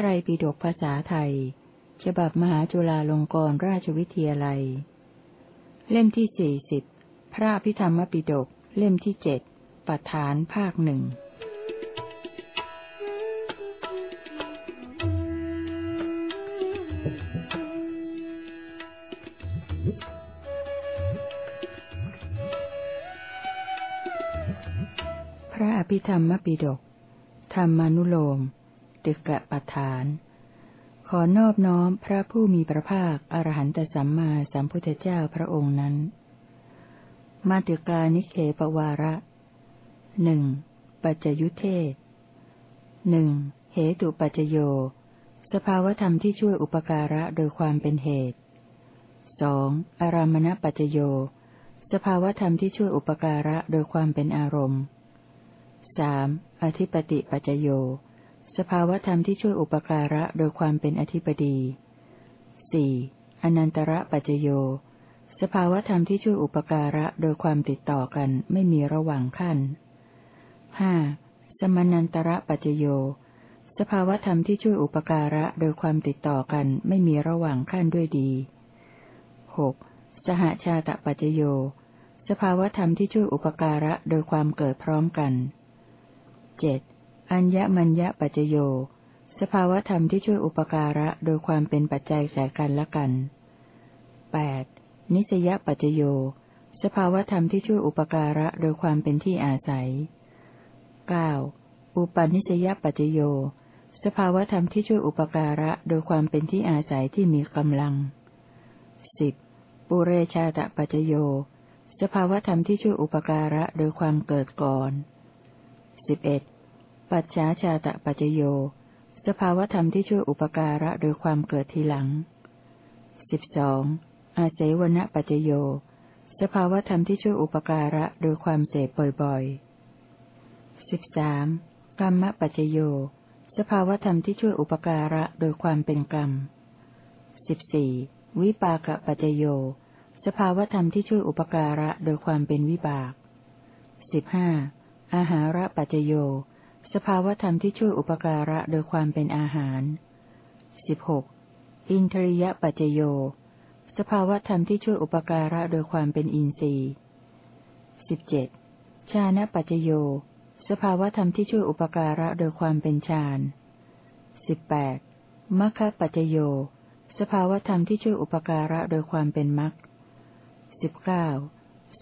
ไตรปิฎกภาษาไทย ฉบับมหาจุฬาลงกรณราชวิทยาลัย เล่มที่สี่สิบพระพิธรรมปิฎกเล่มที่เจ็ดปัฏฐานภาคหนึ่งพระอภิธรรมปิฎกธรรมานุโลม ตึกะปฐาน ขอนอบน้อมพระผู้มีพระภาคอรหันตสัมมาสัมพุทธเจ้าพระองค์นั้น มาติกานิเคปวาระหนึ่งปัจจยุเทศหนึ่งเหตุปัจจโย สภาวธรรมที่ช่วยอุปการะโดยความเป็นเหตุสองอารามณปัจจโย สภาวธรรมที่ช่วยอุปการะโดยความเป็นอารมณ์สามอธิปติปัจจโย สภาวธรรมที่ช่วยอุปการะโดยความเป็นอธิปดีสี่อนันตระปัจโย สภาวธรรมที่ช่วยอุปการะโดยความติดต่อกันไม่มีระหว่างขั้นห้าสมนันตระปัจโย สภาวธรรมที่ช่วยอุปการะโดยความติดต่อกันไม่มีระหว่างขั้นด้วยดีหกสหชาตปัจโย สภาวธรรมที่ช่วยอุปการะโดยความเกิดพร้อมกันเจ็ด อัญญมัญญปัจโย สภาวธรรมที่ช่วยอุปการะโดยความเป็นปัจจัยแก่กันและกันแปดนิสยปัจโย สภาวธรรมที่ช่วยอุปการะโดยความเป็นที่อาศัยเก้าอุปนิสยปัจโย สภาวธรรมที่ช่วยอุปการะโดยความเป็นที่อาศัยที่มีกำลังสิบปุเรชาตปัจจโย สภาวธรรมที่ช่วยอุปการะโดยความเกิดก่อนสิบเอ็ด ปัจฉาชาตะปัจโย สภาวธรรมที่ช่วยอุปการะโดยความเกิดทีหลังสิบสองอาศัยวณปัจโย สภาวธรรมที่ช่วยอุปการะโดยความเสพบ่อยๆสิบสามกรรมปัจโย สภาวธรรมที่ช่วยอุปการะโดยความเป็นกรรมสิบสี่วิปากปัจโย สภาวธรรมที่ช่วยอุปการะโดยความเป็นวิบากสิบห้าอาหาระปัจโย สภาวธรรมที่ช่วยอุปการะโดยความเป็นอาหารสิบหกอินทริยปัจโย สภาวธรรมที่ช่วยอุปการะโดยความเป็นอินทรีย์สิบเจ็ดชานะปัจโย สภาวธรรมที่ช่วยอุปการะโดยความเป็นฌานสิบแปดมัคคปัจโย สภาวธรรมที่ช่วยอุปการะโดยความเป็นมรรคสิบเก้า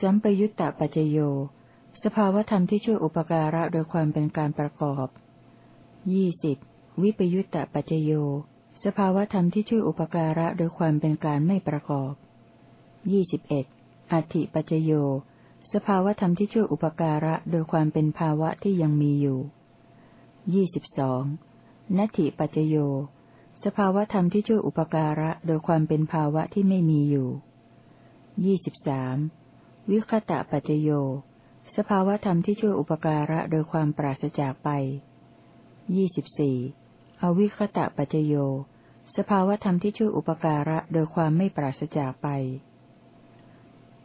สัมปยุตตปัจโย สภาวธรรมที่ช่วยอุปการะโดยความเป็นการประกอบยี่สิบวิปยุตตะปัจโย สภาวธรรมที่ช่วยอุปการะโดยความเป็นการไม่ประกอบยี่สิบเอ็ดอัติปัจโย สภาวธรรมที่ช่วยอุปการะโดยความเป็นภาวะที่ยังมีอยู่ยี่สิบสองนัตถิปัจโย สภาวธรรมที่ช่วยอุปการะโดยความเป็นภาวะที่ไม่มีอยู่ยี่สิบสามวิคตะปัจโย สภาวธรรมที่ช่วยอุปการะโดยความปราศจากไป ยี่สิบสี่อวิคตะปัจโย สภาวธรรมที่ช่วยอุปการะโดยความไม่ปราศจากไป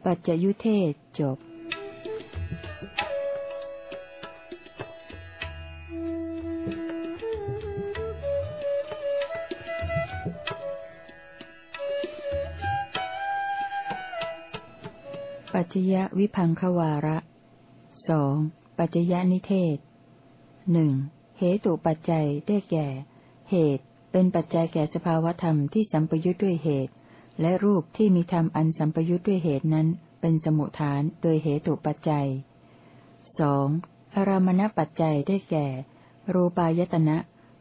ปัจจยุเทศจบปัจจยวิพังควาระ สองปัจจยนิเทศหนึ่งเหตุปัจจัยได้แก่ เหตุเป็นปัจจัยแก่สภาวธรรมที่สัมปยุทธ์ด้วยเหตุ และรูปที่มีธรรมอันสัมปยุทธ์ด้วยเหตุนั้น เป็นสมุทฐานโดยเหตุปัจจัยสองอารามณปัจจัยได้แก่ รูปายตนะ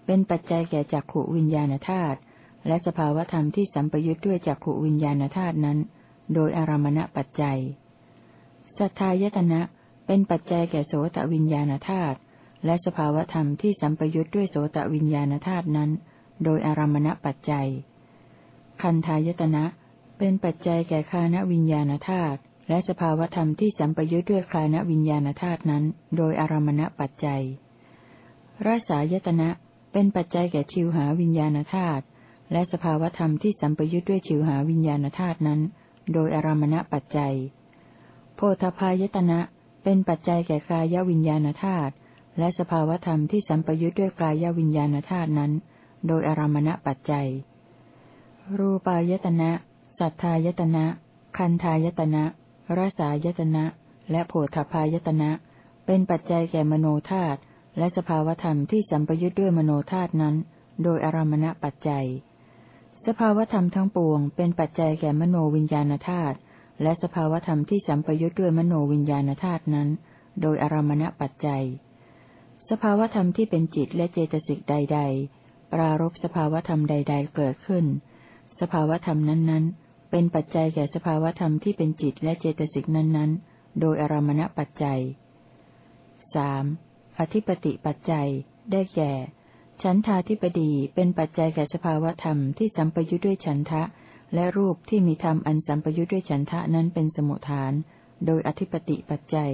เป็นปัจจัยแก่จักขวิญญาณธาตุและสภาวธรรมที่สัมปยุทธ์ด้วยจักขวิญญาณธาตุนั้น โดยอารามณปัจจัย สัทธายตนะ เป็นปัจจัยแก่โสตวิญญาณธาตุและสภาวธรรมที่สัมปยุทธ์ด้วยโสตวิญญาณธาตุนั้น โดยอารมณปัจจัย คันทายตนะ เป็นปัจจัยแก่คานวิญญาณธาตุและสภาวธรรมที่สัมปยุทธ์ด้วยคานวิญญาณธาตุนั้น โดยอารมณปัจจัยรสายตนะ เป็นปัจจัยแก่ชิวหาวิญญาณธาตุและสภาวธรรมที่สัมปยุทธ์ด้วยชิวหาวิญญาณธาตุนั้น โดยอารมณปัจจัย โพธพายตนะ เป็นปัจจัยแก่กายวิญญาณธาตุและสภาวธรรมที่สัมปยุทธ์ด้วยกายวิญญาณธาตุนั้น โดยอารามณปัจจัย รูปายตนะ สัทธายตนะ คันธายตนะรสายตนะ และโพธพายตนะ เป็นปัจจัยแก่มโนธาตุและสภาวธรรมที่สัมปยุทธ์ด้วยมโนธาตุนั้น โดยอารามณปัจจัย สภาวธรรมทั้งปวง เป็นปัจจัยแก่มโนวิญญาณธาตุ และสภาวธรรมที่สัมปยุทธ์ด้วยมโนวิญญาณธาตุนั้น โดยอารมณปัจจัย สภาวธรรมที่เป็นจิตและเจตสิกใด ๆ ปรารบสภาวธรรมใด ๆ เกิดขึ้น สภาวธรรมนั้นๆ เป็นปัจจัยแก่สภาวธรรมที่เป็นจิตและเจตสิกนั้นๆ โดยอารมณปัจจัยสอธิปติปัจจัย ได้แก่ ฉันทาธิปดีเป็นปัจจัยแก่สภาวธรรมที่สัมปยุทธ์ด้วยฉันทะ และรูปที่มีธรรมอันสัมปยุทธ์ด้วยฉันทะนั้นเป็นสมุทฐาน โดยอธิปติปัจจัย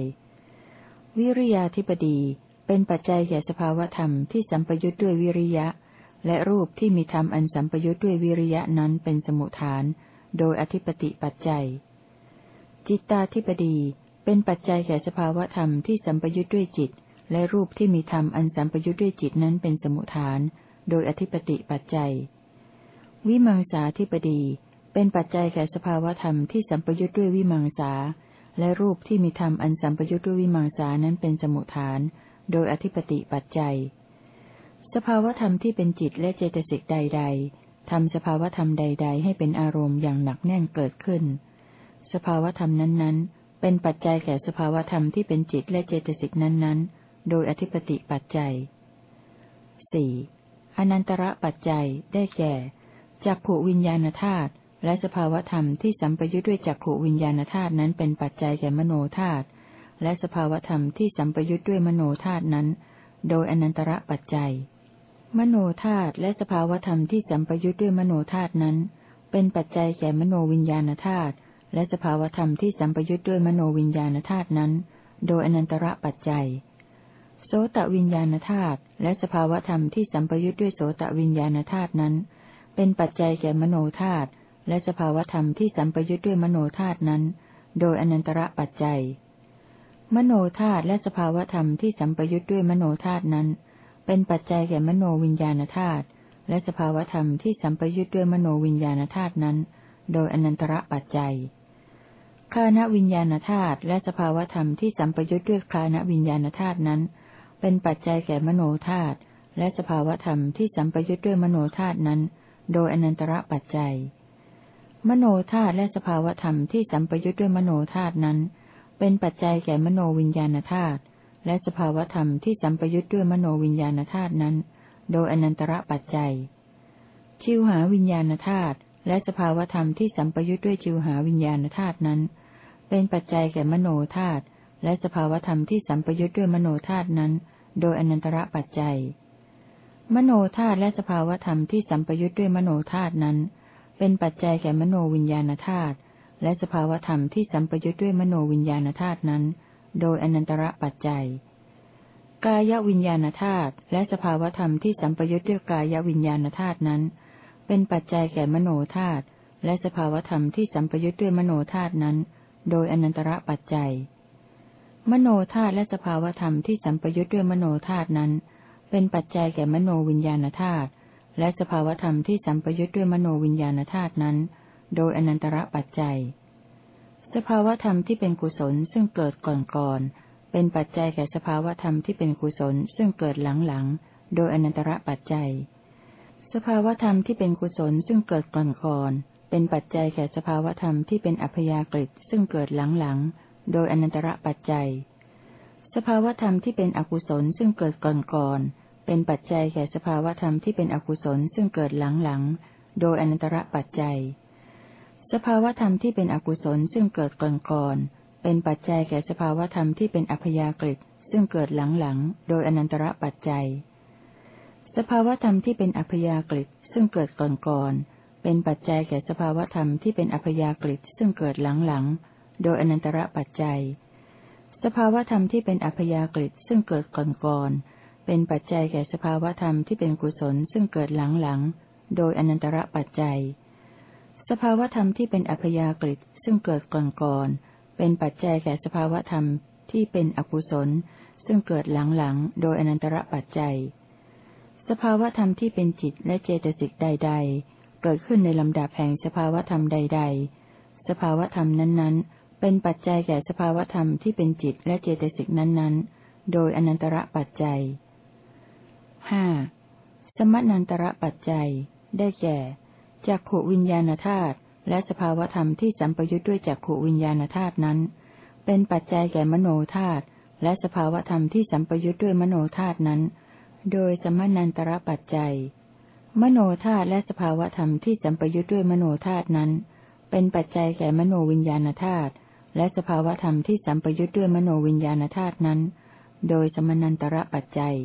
วิริยาธิปดีเป็นปัจจัยแก่สภาวธรรมที่สัมปยุทธ์ด้วยวิริยะ และรูปที่มีธรรมอันสัมปยุทธ์ด้วยวิริยะนั้นเป็นสมุทฐาน โดยอธิปติปัจจัย จิตตาธิปดีเป็นปัจจัยแก่สภาวธรรมที่สัมปยุทธ์ด้วยจิต และรูปที่มีธรรมอันสัมปยุทธ์ด้วยจิตนั้นเป็นสมุทฐาน โดยอธิปติปัจจัย วิมังสาธิปดี เป็นปัจจัยแก่สภาวธรรมที่สัมปยุทธ์ด้วยวิมังสา และรูปที่มีธรรมอันสัมปยุทธ์ด้วยวิมังสานั้นเป็นสมุทฐาน โดยอธิปติปัจจัย สภาวธรรมที่เป็นจิตและเจตสิกใด ๆทำสภาวธรรมใด ๆ ให้เป็นอารมณ์อย่างหนักแน่นเกิดขึ้น สภาวธรรมนั้นๆ เป็นปัจจัยแก่สภาวธรรมที่เป็นจิตและเจตสิกนั้นๆ โดยอธิปติปัจจัยสี่อนันตระปัจจัยได้แก่จักขวิญญาณธาตุ และสภาวธรรมที่สัมปยุทธ์ด้วยจักขวิญญาณธาตุนั้นเป็นปัจจัยแก่มโนธาตุและสภาวธรรมที่สัมปยุทธ์ด้วยมโนธาตุนั้น โดยอนันตระปัจจัย มโนธาตุและสภาวธรรมที่สัมปยุทธ์ด้วยมโนธาตุนั้น เป็นปัจจัยแก่มโนวิญญาณธาตุและสภาวธรรมที่สัมปยุทธ์ด้วยมโนวิญญาณธาตุนั้น โดยอนันตระปัจจัย โสตวิญญาณธาตุและสภาวธรรมที่สัมปยุทธ์ด้วยโสตวิญญาณธาตุนั้น เป็นปัจจัยแก่มโนธาตุ และสภาวธรรมที่สัมปยุทธ์ด้วยมโนธาตุนั้น โดยอนันตระปัจจัย มโนธาตุและสภาวธรรมที่สัมปยุทธ์ด้วยมโนธาตุนั้น เป็นปัจจัยแก่มโนวิญญาณธาตุและสภาวธรรมที่สัมปยุทธ์ด้วยมโนวิญญาณธาตุนั้น โดยอนันตระปัจจัยคานวิญญาณธาตุและสภาวธรรมที่สัมปยุทธ์ด้วยคานวิญญาณธาตุนั้น เป็นปัจจัยแก่มโนธาตุและสภาวธรรมที่สัมปยุทธ์ด้วยมโนธาตุนั้น โดยอนันตระปัจจัย มโนธาตุและสภาวธรรมที่สัมปยุทธ์ด้วยมโนธาตุนั้น เป็นปัจจัยแก่มโนวิญญาณธาตุและสภาวธรรมที่สัมปยุทธ์ด้วยมโนวิญญาณธาตุนั้น โดยอนันตระปัจจัย ชิวหาวิญญาณธาตุและสภาวธรรมที่สัมปยุทธ์ด้วยชิวหาวิญญาณธาตุนั้น เป็นปัจจัยแก่มโนธาตุและสภาวธรรมที่สัมปยุทธ์ด้วยมโนธาตุนั้น โดยอนันตระปัจจัย มโนธาตุและสภาวธรรมที่สัมปยุทธ์ด้วยมโนธาตุนั้น เป็นปัจจัยแก่มโนวิญญาณธาตุและสภาวธรรมที่สัมปยุทธ์ด้วยมโนวิญญาณธาตุนั้น โดยอนันตระปัจจัย กายวิญญาณธาตุและสภาวธรรมที่สัมปยุทธ์ด้วยกายวิญญาณธาตุนั้น เป็นปัจจัยแก่มโนธาตุและสภาวธรรมที่สัมปยุทธ์ด้วยมโนธาตุนั้น โดยอนันตระปัจจัย มโนธาตุและสภาวธรรมที่สัมปยุทธ์ด้วยมโนธาตุนั้น เป็นปัจจัยแก่มโนวิญญาณธาตุ และสภาวธรรมที่สัมปยุทธ์ด้วยมโนวิญญาณธาตุนั้น โดยอนันตระปัจจัย สภาวธรรมที่เป็นกุศลซึ่งเกิดก่อนก่อนเป็นปัจจัยแก่สภาวธรรมที่เป็นกุศลซึ่งเกิดหลังหลังโดยอนันตระปัจจัย สภาวธรรมที่เป็นกุศลซึ่งเกิดก่อนก่อนเป็นปัจจัยแก่สภาวธรรมที่เป็นอัพยากฤิซึ่งเกิดหลังหลังโดยอนันตระปัจจัย สภาวธรรมที่เป็นอกุศลซึ่งเกิดก่อนก่อน เป็นปัจจัยแก่สภาวธรรมที่เป็นอกุศลซึ่งเกิดหลังหลังโดยอนันตระปัจจัย สภาวธรรมที่เป็นอกุศลซึ่งเกิดก่อนก่อนเป็นปัจจัยแก่สภาวธรรมที่เป็นอัพยากฤิซึ่งเกิดหลังๆ โดยอนันตระปัจจัย สภาวธรรมที่เป็นอัพยากฤิซึ่งเกิดก่อนๆ เป็นปัจจัยแก่สภาวธรรมที่เป็นอัพยากฤิซึ่งเกิดหลังๆ โดยอนันตระปัจจัย สภาวธรรมที่เป็นอัพยากฤิซึ่งเกิดก่อนๆ เป็นปัจจัยแก่สภาวธรรมที่เป็นกุศลซึ่งเกิดหลังๆ โดยอนันตระปัจจัย สภาวธรรมที่เป็นอัพยากฤิซึ่งเกิดก่อนๆ เป็นปัจจัยแก่สภาวธรรมที่เป็นอกุศล ซึ่งเกิดหลังๆ โดยอนันตระปัจจัย สภาวธรรมที่เป็นจิตและเจตสิกใด ๆ เกิดขึ้นในลำดับแห่งสภาวธรรมใด ๆ สภาวธรรมนั้นๆ เป็นปัจจัยแก่สภาวธรรมที่เป็นจิตและเจตสิกนั้นๆ โดยอนันตระปัจจัย ห้าสมนันตระปัจจัย ได้แก่จักขวิญญาณธาตุและสภาวธรรมที่สัมปยุทธ์ด้วยจักขวิญญาณธาตุนั้น เป็นปัจจัยแก่มโนธาตุและสภาวธรรมที่สัมปยุทธ์ด้วยมโนธาตุนั้น โดยสมนันตระปัจจัย มโนธาตุและสภาวธรรมที่สัมปยุทธ์ด้วยมโนธาตุนั้น เป็นปัจจัยแก่มโนวิญญาณธาตุและสภาวธรรมที่สัมปยุทธ์ด้วยมโนวิญญาณธาตุนั้น โดยสมนันตระปัจจัย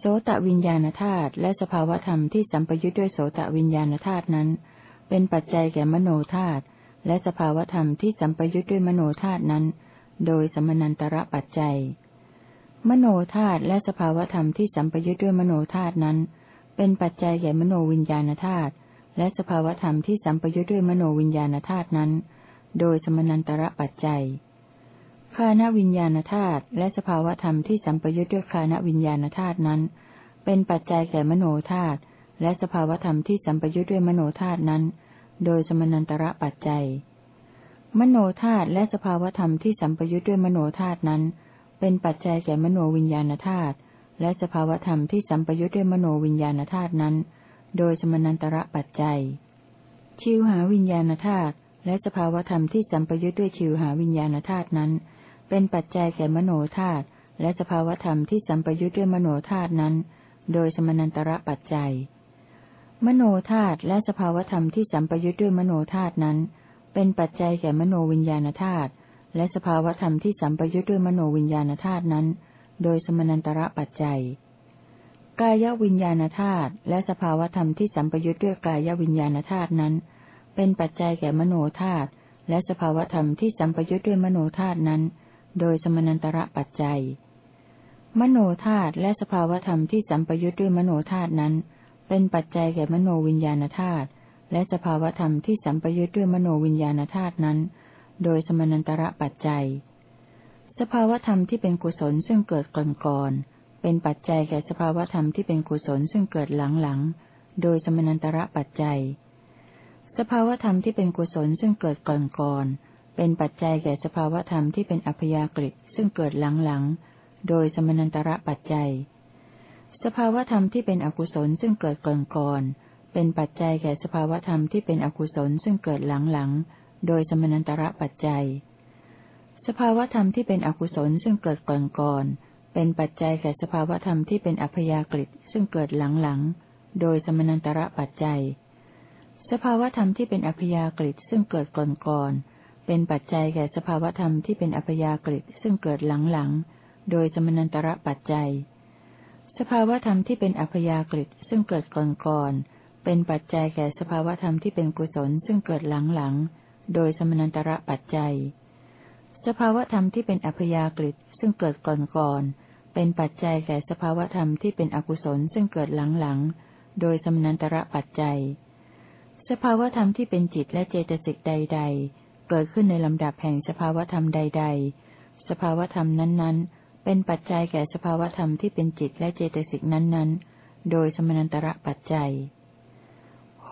โสตวิญญาณธาตุและสภาวธรรมที่สัมปยุทธ์ด้วยโสตวิญญาณธาตุนั้น เป็นปัจจัยแก่มโนธาตุและสภาวธรรมที่สัมปยุทธ์ด้วยมโนธาตุนั้น โดยสมนันตระปัจจัย มโนธาตุและสภาวธรรมที่สัมปยุทธ์ด้วยมโนธาตุนั้น เป็นปัจจัยแก่มโนวิญญาณธาตุและสภาวธรรมที่สัมปยุทธ์ด้วยมโนวิญญาณธาตุนั้น โดยสมนันตระปัจจัย คานวิญญาณธาตุและสภาวธรรมที่สัมปยุทธ์ด้วยคานวิญญาณธาตุนั้น เป็นปัจจัยแก่มโนธาตุและสภาวธรรมที่สัมปยุทธ์ด้วยมโนธาตุนั้น โดยสมนันตระปัจจัย มโนธาตุและสภาวธรรมที่สัมปยุทธ์ด้วยมโนธาตุนั้น เป็นปัจจัยแก่มโนวิญญาณธาตุและสภาวธรรมที่สัมปยุทธ์ด้วยมโนวิญญาณธาตุนั้น โดยสมนันตระปัจจัย ชิวหาวิญญาณธาตุและสภาวธรรมที่สัมปยุทธ์ด้วยชิวหาวิญญาณธาตุนั้น เป็นปัจจัยแก่มโนธาตุและสภาวธรรมที่สัมปยุทธ์ด้วยมโนธาตุนั้น โดยสมนันตระปัจจัย มโนธาตุและสภาวธรรมที่สัมปยุทธ์ด้วยมโนธาตุนั้น เป็นปัจจัยแก่มโนวิญญาณธาตุและสภาวธรรมที่สัมปยุทธ์ด้วยมโนวิญญาณธาตุนั้น โดยสมนันตระปัจจัย กายวิญญาณธาตุและสภาวธรรมที่สัมปยุทธ์ด้วยกายวิญญาณธาตุนั้น เป็นปัจจัยแก่มโนธาตุและสภาวธรรมที่สัมปยุทธ์ด้วยมโนธาตุนั้น โดยสมนันตระปัจจัย มโนธาตุและสภาวธรรมที่สัมปยุทธ์ด้วยมโนธาตุนั้น เป็นปัจจัยแก่มโนวิญญาณธาตุและสภาวธรรมที่สัมปยุทธ์ด้วยมโนวิญญาณธาตุนั้น โดยสมนันตระปัจจัย สภาวธรรมที่เป็นกุศลซึ่งเกิดก่อนก่อนเป็นปัจจัยแก่สภาวธรรมที่เป็นกุศลซึ่งเกิดหลังหลังโดยสมนันตระปัจจัย สภาวธรรมที่เป็นกุศลซึ่งเกิดก่อนก่อน เป็นปัจจัยแก่สภาวธรรมที่เป็นอัพยากฤิซึ่งเกิดหลังหลังโดยสมนันตระปัจจัย สภาวธรรมที่เป็นอกุศลซึ่งเกิดก่อนก่อนเป็นปัจจัยแก่สภาวธรรมที่เป็นอกุศลซึ่งเกิดหลังๆ โดยสมนันตระปัจจัย สภาวธรรมที่เป็นอกุศลซึ่งเกิดก่อนก่อนเป็นปัจจัยแก่สภาวธรรมที่เป็นอัพยากฤิซึ่งเกิดหลังๆ โดยสมนันตระปัจจัย สภาวธรรมที่เป็นอัพยากฤิซึ่งเกิดก่อนก่อน เป็นปัจจัยแก่สภาวธรรมที่เป็นอัพยากฤิซึ่งเกิดหลังๆ โดยสมนันตระปัจจัย สภาวธรรมที่เป็นอัพยากฤิซึ่งเกิดก่อนก่อนเป็นปัจจัยแก่สภาวธรรมที่เป็นกุศลซึ่งเกิดหลังๆ โดยสมนันตระปัจจัย สภาวธรรมที่เป็นอัพยากฤิซึ่งเกิดก่อนๆ เป็นปัจจัยแก่สภาวธรรมที่เป็นอกุศลซึ่งเกิดหลังๆ โดยสมนันตระปัจจัย สภาวธรรมที่เป็นจิตและเจตสิกใด ๆ เกิดขึ้นในลำดับแห่งสภาวธรรมใด ๆ สภาวธรรมนั้นๆ เป็นปัจจัยแก่สภาวธรรมที่เป็นจิตและเจตสิกนั้นๆ โดยสมนันตระปัจจัย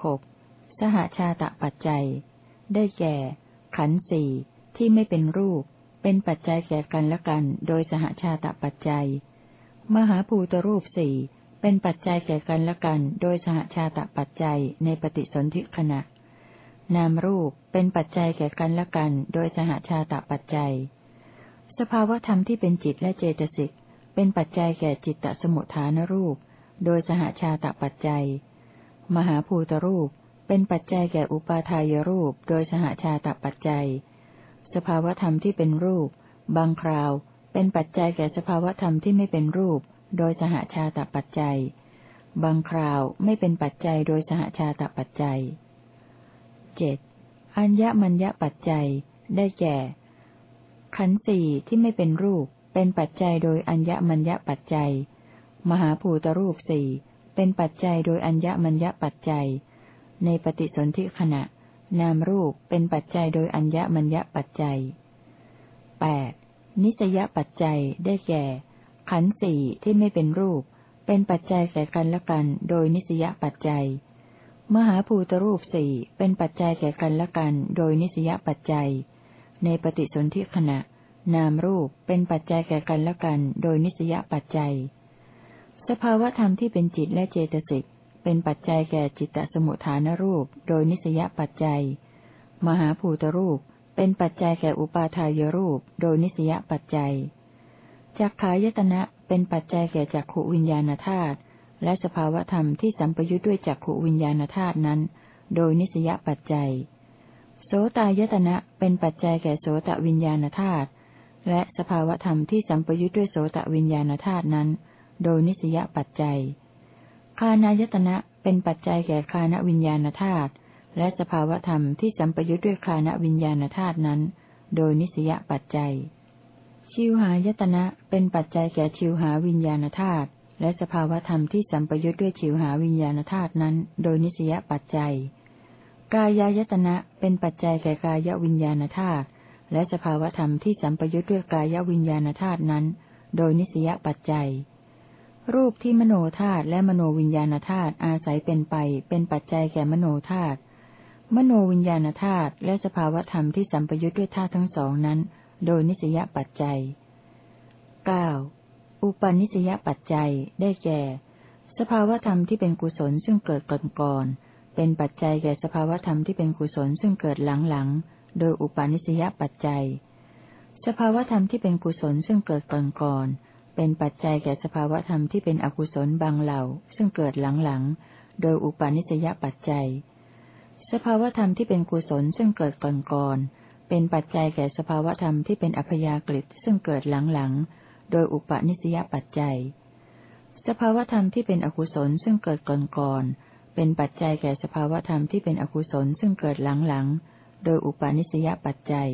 หกสหชาตะปัจจัย ได้แก่ ขันสี่ที่ไม่เป็นรูป เป็นปัจจัยแก่กันและกัน โดยสหชาตะปัจจัย มหาภูตรูปสี่เป็นปัจจัยแก่กันและกัน โดยสหชาตะปัจจัยในปฏิสนธิขณะ นามรูปเป็นปัจจัยแก่กันและกัน โดยสหชาตะปัจจัย สภาวธรรมที่เป็นจิตและเจตสิก เป็นปัจจัยแก่จิตตสมุทฐานรูป โดยสหชาตะปัจจัย มหาภูตรูป เป็นปัจจัยแก่อุปาทายรูป โดยสหชาตปัจจัย สภาวธรรมที่เป็นรูป บางคราว เป็นปัจจัยแก่สภาวธรรมที่ไม่เป็นรูป โดยสหชาตปัจจัย บางคราวไม่เป็นปัจจัยโดยสหชาตปัจจัย เจ็ดอัญญมัญญปัจจัย ได้แก่ ขันธ์สี่ที่ไม่เป็นรูป เป็นปัจจัยโดยอัญญมัญญปัจจัย มหาภูตรูปสี่เป็นปัจจัยโดยอัญญมัญญปัจจัย ในปฏิสนธิขณะ นามรูปเป็นปัจจัยโดยอัญญมัญญปัจจัยแปดนิสยปัจจัยได้แก่ ขันธ์สี่ที่ไม่เป็นรูป เป็นปัจจัยแก่กันและกัน โดยนิสยปัจจัย มหาภูตรูปสี่เป็นปัจจัยแก่กันและกัน โดยนิสยปัจจัย ในปฏิสนธิขณะ นามรูปเป็นปัจจัยแก่กันและกัน โดยนิสยปัจจัย สภาวธรรมที่เป็นจิตและเจตสิกเป็นปัจจัยแก่จิตตสมุทฐานรูป โดยนิสยปัจจัย มหาภูตรูปเป็นปัจจัยแก่อุปาทายรูป โดยนิสยปัจจัยจักขายตนะเป็นปัจจัยแก่จักขวิญญาณธาตุ และสภาวธรรมที่สัมปยุทธ์ด้วยจักขวิญญาณธาตุนั้น โดยนิสยปัจจัย โสตายตนะเป็นปัจจัยแก่โสตวิญญาณธาตุและสภาวธรรมที่สัมปยุทธ์ด้วยโสตวิญญาณธาตุนั้น โดยนิสยปัจจัย คานายตนะเป็นปัจจัยแก่คานวิญญาณธาตุและสภาวธรรมที่สัมปยุทธ์ด้วยคานวิญญาณธาตุนั้น โดยนิสยปัจจัย ชิวหายตนะเป็นปัจจัยแก่ชิวหาวิญญาณธาตุ และสภาวธรรมที่สัมปยุทธ์ด้วยชิวหาวิญญาณธาตุนั้น โดยนิสยปัจจัย กายายตนะเป็นปัจจัยแก่กายวิญญาณธาตุและสภาวธรรมที่สัมปยุทธ์ด้วยกายวิญญาณธาตุนั้น โดยนิสยปัจจัย รูปที่มโนธาตุและมโนวิญญาณธาตุอาศัยเป็นไป เป็นปัจจัยแก่มโนธาตุมโนวิญญาณธาตุและสภาวธรรมที่สัมปยุทธ์ด้วยธาตุทั้งสองนั้น โดยนิสยปัจจัย 9. อุปนิสยปัจจัยได้แก่ สภาวธรรมที่เป็นกุศลซึ่งเกิดก่อนก่อน เป็นปัจจัยแก่สภาวธรรมที่เป็นกุศลซึ่งเกิดหลังหลังโดยอุปนิสยปัจจัย สภาวธรรมที่เป็นกุศลซึ่งเกิดก่อนก่อนเป็นปัจจัยแก่สภาวธรรมที่เป็นอกุศลบางเหล่า ซึ่งเกิดหลังหลังโดยอุปนิสยปัจจัย สภาวธรรมที่เป็นกุศลซึ่งเกิดก่อนก่อนเป็นปัจจัยแก่สภาวธรรมที่เป็นอัพยากฤิซึ่งเกิดหลังๆ โดยอุปนิสยปัจจัย สภาวธรรมที่เป็นอกุศลซึ่งเกิดก่อนก่อนเป็นปัจจัยแก่สภาวธรรมที่เป็นอกุศลซึ่งเกิดหลังๆโดยอุปนิสยปัจจัย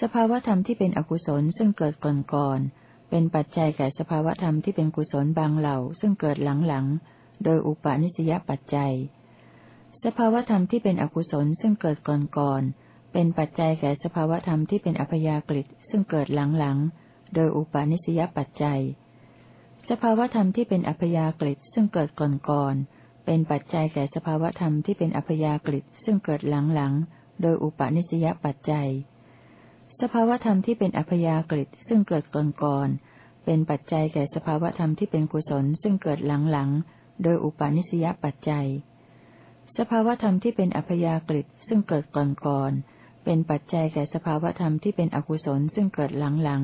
สภาวธรรมที่เป็นอกุศลซึ่งเกิดก่อนก่อนเป็นปัจจัยแก่สภาวธรรมที่เป็นกุศลบางเหล่าซึ่งเกิดหลังๆโดยอุปนิสยปัจจัย สภาวธรรมที่เป็นอกุศลซึ่งเกิดก่อนก่อนเป็นปัจจัยแก่สภาวธรรมที่เป็นอัพยากฤิซึ่งเกิดหลังหลัง โดยอุปาณิสยปัจจัย สภาวธรรมที่เป็นอัพยากฤิซึ่งเกิดก่อนก่อนเป็นปัจจัยแก่สภาวธรรมที่เป็นอัพยากฤิซึ่งเกิดหลังหลังโดยอุปาณิสยปัจจัย สภาวธรรมที่เป็นอัพยากฤิซึ่งเกิดก่อนก่อนเป็นปัจจัยแก่สภาวธรรมที่เป็นกุศลซึ่งเกิดหลังหลังโดยอุปาณิสยปัจจัย สภาวธรรมที่เป็นอัพยากฤิซึ่งเกิดก่อนก่อนเป็นปัจจัยแก่สภาวธรรมที่เป็นอกุศลซึ่งเกิดหลังหลัง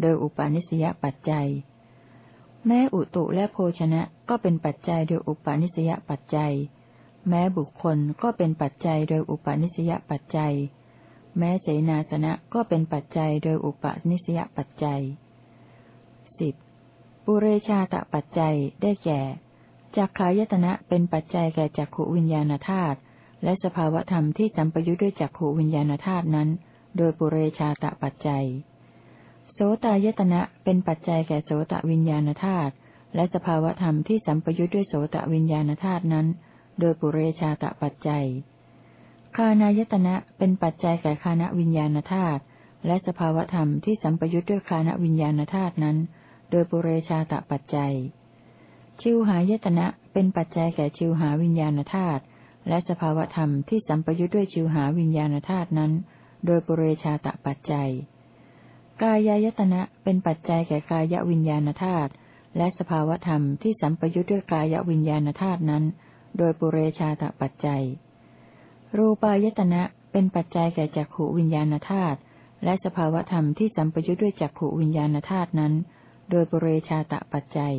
โดยอุปาณิสยปัจจัย แม้อุตุและโภชนะก็เป็นปัจจัยโดยอุปาณิสยปัจจัย แม้บุคคลก็เป็นปัจจัยโดยอุปาณิสยปัจจัย แม้เสนาสนะก็เป็นปัจจัยโดยอุปาณิสยปัจจัยสิบปุเรชาตปัจจัยได้แก่จักขายตนะเป็นปัจจัยแก่จักขวิญญาณธาตุและสภาวธรรมที่สัมปยุทธ์ด้วยจักขวิญญาณธาตุนั้น โดยปุเรชาตะปัจจัย สตายตนะเป็นปัจจัยแก่โสตวิญญาณธาตุและสภาวธรรมที่สัมปยุทธ์ด้วยโสตวิญญาณธาตุนั้น โดยปุเรชาตะปัจจัย คานายตนะเป็นปัจจัยแก่คานวิญญาณธาตุและสภาวธรรมที่สัมปยุทธ์ด้วยคานวิญญาณธาตุนั้น โดยปุเรชาตะปัจจัย ชิวหายตนะเป็นปัจจัยแก่ชิวหาวิญญาณธาตุและสภาวธรรมที่สัมปยุทธ์ด้วยชิวหาวิญญาณธาตุนั้น โดยปุเรชาตะปัจจัย กายายตนะเป็นปัจจัยแก่กายวิญญาณธาตุและสภาวธรรมที่สัมปยุทธ์ด้วยกายวิญญาณธาตุนั้น โดยปุเรชาตปัจจัย รูปายตนะเป็นปัจจัยแก่จักขวิญญาณธาตุและสภาวธรรมที่สัมปยุทธ์ด้วยจักขวิญญาณธาตุนั้น โดยปุเรชาตปัจจัย